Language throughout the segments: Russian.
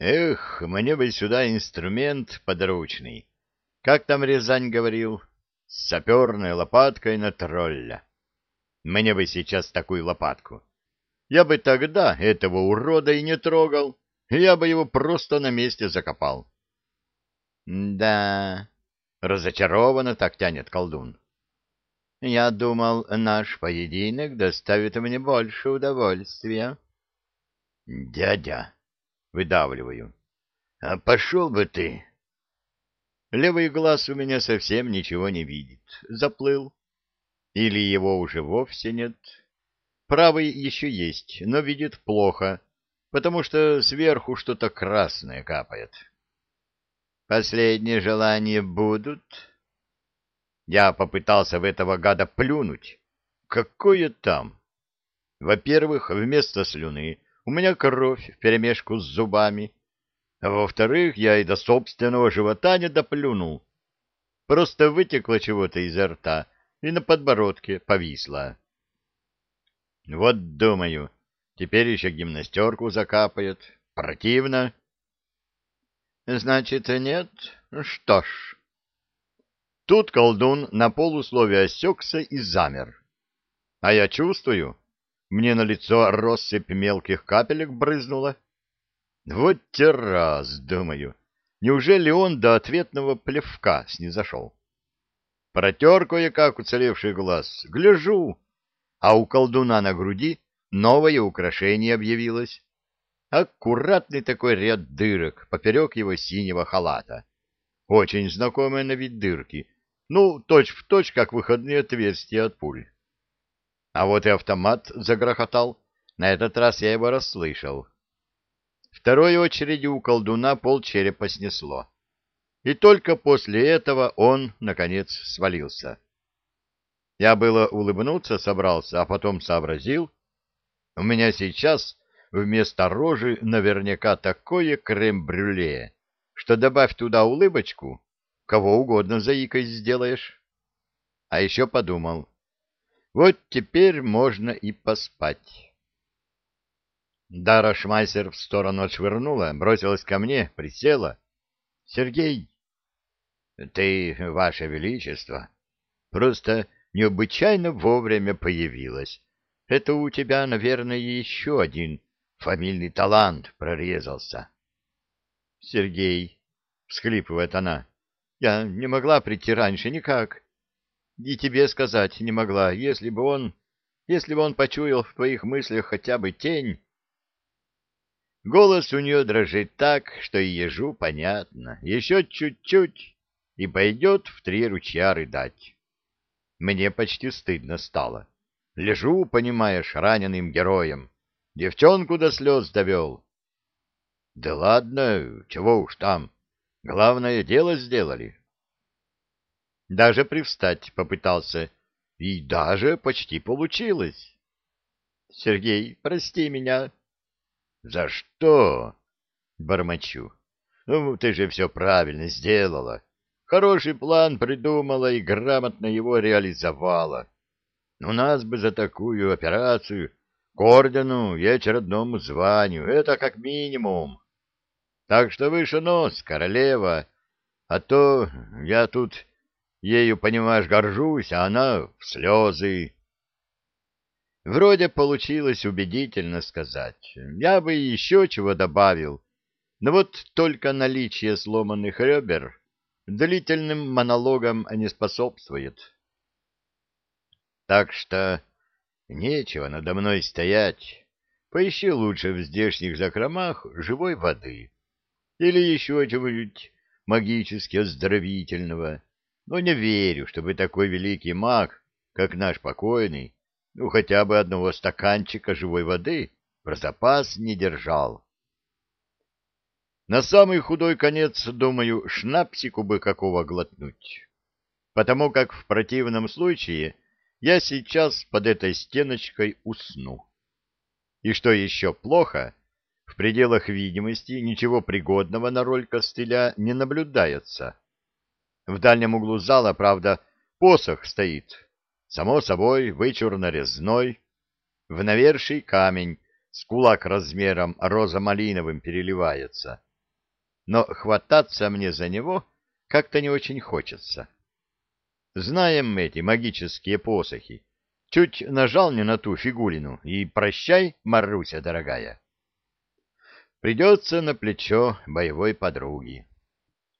Эх, мне бы сюда инструмент подручный. Как там Рязань говорил? С саперной лопаткой на тролля. Мне бы сейчас такую лопатку. Я бы тогда этого урода и не трогал. Я бы его просто на месте закопал. — Да, разочарованно так тянет колдун. Я думал, наш поединок доставит мне больше удовольствия. — Дядя, выдавливаю, а пошел бы ты. Левый глаз у меня совсем ничего не видит. Заплыл. Или его уже вовсе нет. Правый еще есть, но видит плохо, потому что сверху что-то красное капает. Последние желания будут? Я попытался в этого гада плюнуть. Какое там? Во-первых, вместо слюны у меня кровь вперемешку с зубами, а во-вторых, я и до собственного живота не доплюнул. Просто вытекло чего-то изо рта и на подбородке повисло. Вот, думаю, теперь еще гимнастерку закапает. Противно. Значит, нет? Что ж. Тут колдун на полусловие осекся и замер. А я чувствую, мне на лицо россыпь мелких капелек брызнула. Вот те раз, думаю, неужели он до ответного плевка снизошел? Протер кое-как уцелевший глаз, гляжу, а у колдуна на груди новое украшение объявилось. Аккуратный такой ряд дырок поперек его синего халата. Очень знакомые на вид дырки, ну, точь-в-точь, точь, как выходные отверстия от пуль. А вот и автомат загрохотал, на этот раз я его расслышал. Второй очереди у колдуна полчерепа снесло. И только после этого он, наконец, свалился. Я было улыбнуться собрался, а потом сообразил. У меня сейчас вместо рожи наверняка такое крем-брюле, что добавь туда улыбочку, кого угодно заикой сделаешь. А еще подумал, вот теперь можно и поспать. Дара Шмайсер в сторону отшвырнула, бросилась ко мне, присела. — Сергей! — Ты, Ваше Величество, просто необычайно вовремя появилась. Это у тебя, наверное, еще один фамильный талант прорезался. — Сергей! — всхлипывает она. — Я не могла прийти раньше никак. И тебе сказать не могла, если бы он... Если бы он почуял в твоих мыслях хотя бы тень Голос у нее дрожит так, что и ежу понятно. Еще чуть-чуть, и пойдет в три ручья рыдать. Мне почти стыдно стало. Лежу, понимаешь, раненым героем. Девчонку до слез довел. Да ладно, чего уж там. Главное дело сделали. Даже привстать попытался. И даже почти получилось. Сергей, прости меня. За что? Бормочу. Ну, ты же все правильно сделала. Хороший план придумала и грамотно его реализовала. У нас бы за такую операцию к ордену и очередному званию. Это как минимум. Так что выше нос, королева. А то я тут ею, понимаешь, горжусь, а она в слезы. Вроде получилось убедительно сказать. Я бы еще чего добавил, но вот только наличие сломанных ребер длительным монологам не способствует. Так что нечего надо мной стоять. Поищи лучше в здешних закромах живой воды или еще чего-нибудь магически оздоровительного. Но не верю, чтобы такой великий маг, как наш покойный, ну, хотя бы одного стаканчика живой воды про запас не держал. На самый худой конец, думаю, шнапсику бы какого глотнуть, потому как в противном случае я сейчас под этой стеночкой усну. И что еще плохо, в пределах видимости ничего пригодного на роль костыля не наблюдается. В дальнем углу зала, правда, посох стоит, Само собой, вычурно-резной, в наверший камень с кулак размером роза-малиновым переливается, но хвататься мне за него как-то не очень хочется. Знаем мы эти магические посохи. Чуть нажал не на ту фигулину, и прощай, Маруся дорогая. Придется на плечо боевой подруги.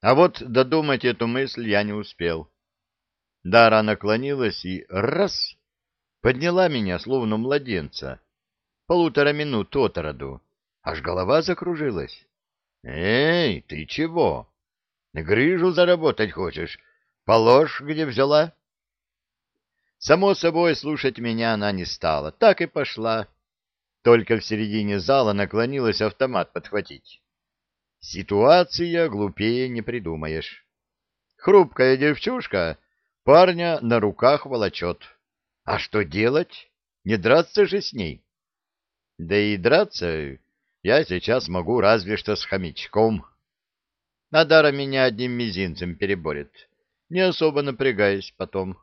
А вот додумать эту мысль я не успел. Дара наклонилась и раз подняла меня, словно младенца, полутора минут от роду, аж голова закружилась. — Эй, ты чего? Грыжу заработать хочешь? Положь, где взяла? Само собой, слушать меня она не стала, так и пошла. Только в середине зала наклонилась автомат подхватить. Ситуация глупее не придумаешь. Хрупкая девчушка парня на руках волочет. А что делать? Не драться же с ней. Да и драться я сейчас могу разве что с хомячком. Надара меня одним мизинцем переборет, не особо напрягаясь потом.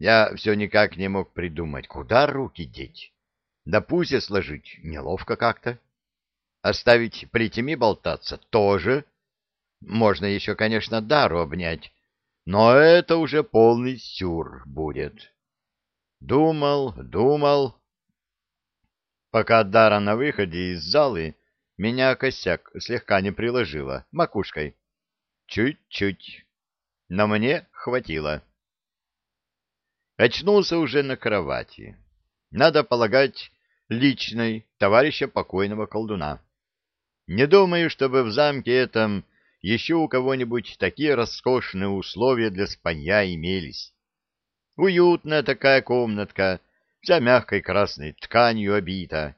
Я все никак не мог придумать, куда руки деть. Да пусть сложить неловко как-то. Оставить плетями болтаться тоже. Можно еще, конечно, Дару обнять, но это уже полный сюр будет. Думал, думал. Пока Дара на выходе из залы меня косяк слегка не приложила макушкой. Чуть-чуть. Но мне хватило. Очнулся уже на кровати. Надо полагать, личной товарища покойного колдуна. Не думаю, чтобы в замке этом еще у кого-нибудь такие роскошные условия для спанья имелись. Уютная такая комнатка, вся мягкой красной тканью обита.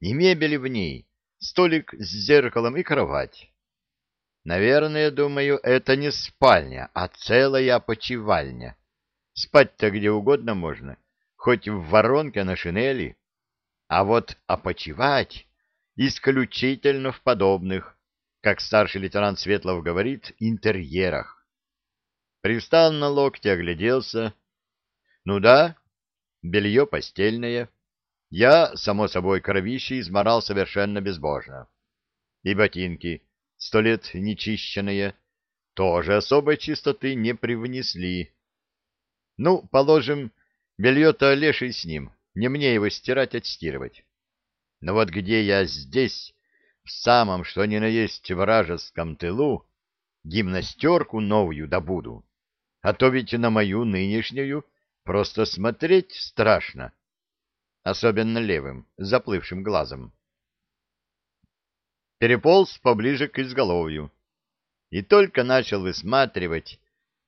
И мебели в ней, столик с зеркалом и кровать. Наверное, думаю, это не спальня, а целая опочивальня. Спать-то где угодно можно, хоть в воронке на шинели. А вот опочивать исключительно в подобных, как старший лейтенант Светлов говорит, интерьерах. Привстал на локте, огляделся. Ну да, белье постельное. Я, само собой, кровище изморал совершенно безбожно. И ботинки, сто лет нечищенные, тоже особой чистоты не привнесли. Ну, положим, белье-то леший с ним, не мне его стирать-отстирывать. Но вот где я здесь, в самом что ни на есть вражеском тылу, гимнастерку новую добуду, а то ведь на мою нынешнюю просто смотреть страшно, особенно левым, заплывшим глазом. Переполз поближе к изголовью и только начал высматривать,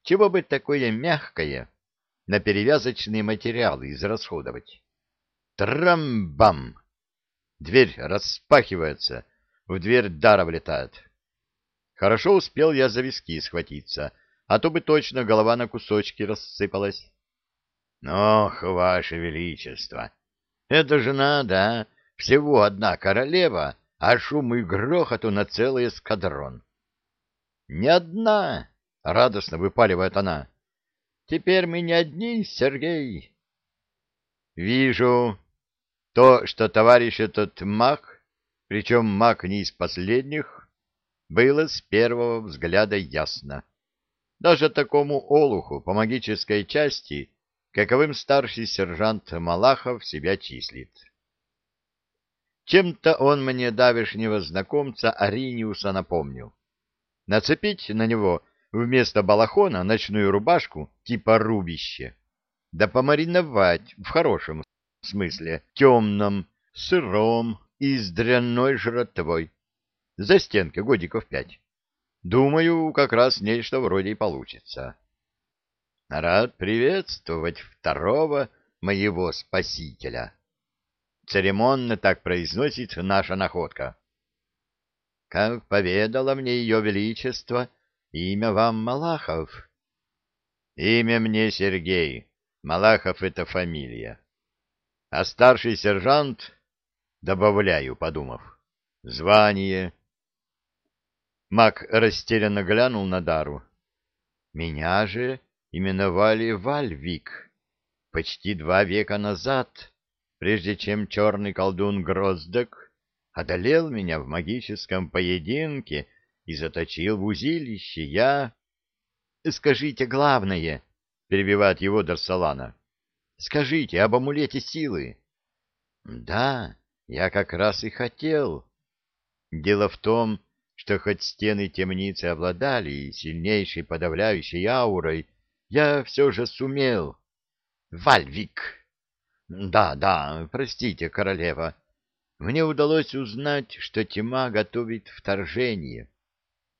чего бы такое мягкое на перевязочные материалы израсходовать. Трамбам! Дверь распахивается, в дверь дара влетает. Хорошо успел я за виски схватиться, а то бы точно голова на кусочки рассыпалась. Ох, ваше величество! Это же надо, а? Всего одна королева, а шум и грохоту на целый эскадрон. Не одна! — радостно выпаливает она. Теперь мы не одни, Сергей. Вижу то, что товарищ этот маг, причем маг не из последних, было с первого взгляда ясно. Даже такому олуху по магической части, каковым старший сержант Малахов себя числит. Чем-то он мне давешнего знакомца Ариниуса напомнил. Нацепить на него вместо балахона ночную рубашку типа рубище, да помариновать в хорошем смысле темном, сыром и с дрянной жратвой. За стенкой годиков пять. Думаю, как раз нечто вроде и получится. Рад приветствовать второго моего спасителя. Церемонно так произносит наша находка. Как поведало мне ее величество, — Имя вам Малахов? Имя мне Сергей. Малахов — это фамилия. А старший сержант, добавляю, подумав, звание. Мак растерянно глянул на Дару. Меня же именовали Вальвик почти два века назад, прежде чем черный колдун Гроздек одолел меня в магическом поединке и заточил в узилище. Я... — Скажите главное, — перебивает его Дарсалана. — Скажите об амулете силы. — Да, я как раз и хотел. Дело в том, что хоть стены темницы обладали сильнейшей подавляющей аурой, я все же сумел. — Вальвик! — Да, да, простите, королева. Мне удалось узнать, что тьма готовит вторжение.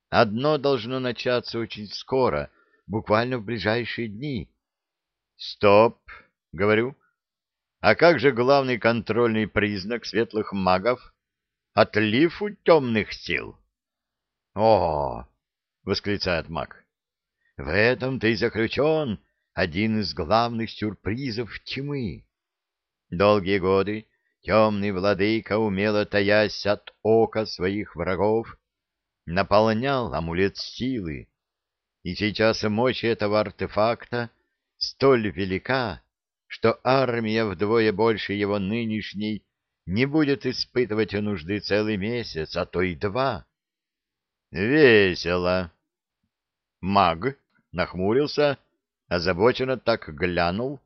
Одно должно начаться очень скоро, буквально в ближайшие дни. — Стоп, — говорю. — А как же главный контрольный признак светлых магов? Отлив у темных сил. — О! — восклицает маг. — В этом-то и заключен один из главных сюрпризов тьмы. Долгие годы темный владыка, умело таясь от ока своих врагов, наполнял амулет силы, и сейчас мощь этого артефакта столь велика, что армия вдвое больше его нынешней не будет испытывать нужды целый месяц, а то и два. Весело. Маг нахмурился, озабоченно так глянул.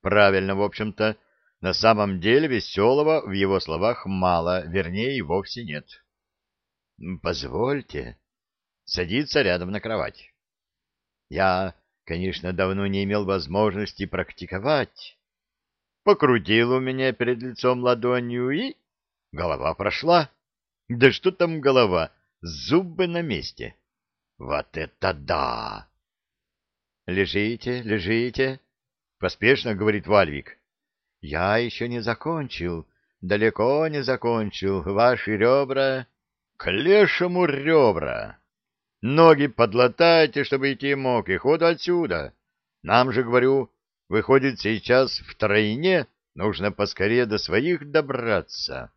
Правильно, в общем-то, на самом деле веселого в его словах мало, вернее, вовсе нет. «Позвольте», садится рядом на кровать. Я, конечно, давно не имел возможности практиковать. Покрутил у меня перед лицом ладонью, и голова прошла. Да что там голова, зубы на месте. Вот это да! Лежите, лежите, поспешно говорит Вальвик. Я еще не закончил, далеко не закончил. Ваши ребра... К лешему ребра! Ноги подлатайте, чтобы идти мог, и ходу отсюда. Нам же, говорю, выходит сейчас втройне, нужно поскорее до своих добраться.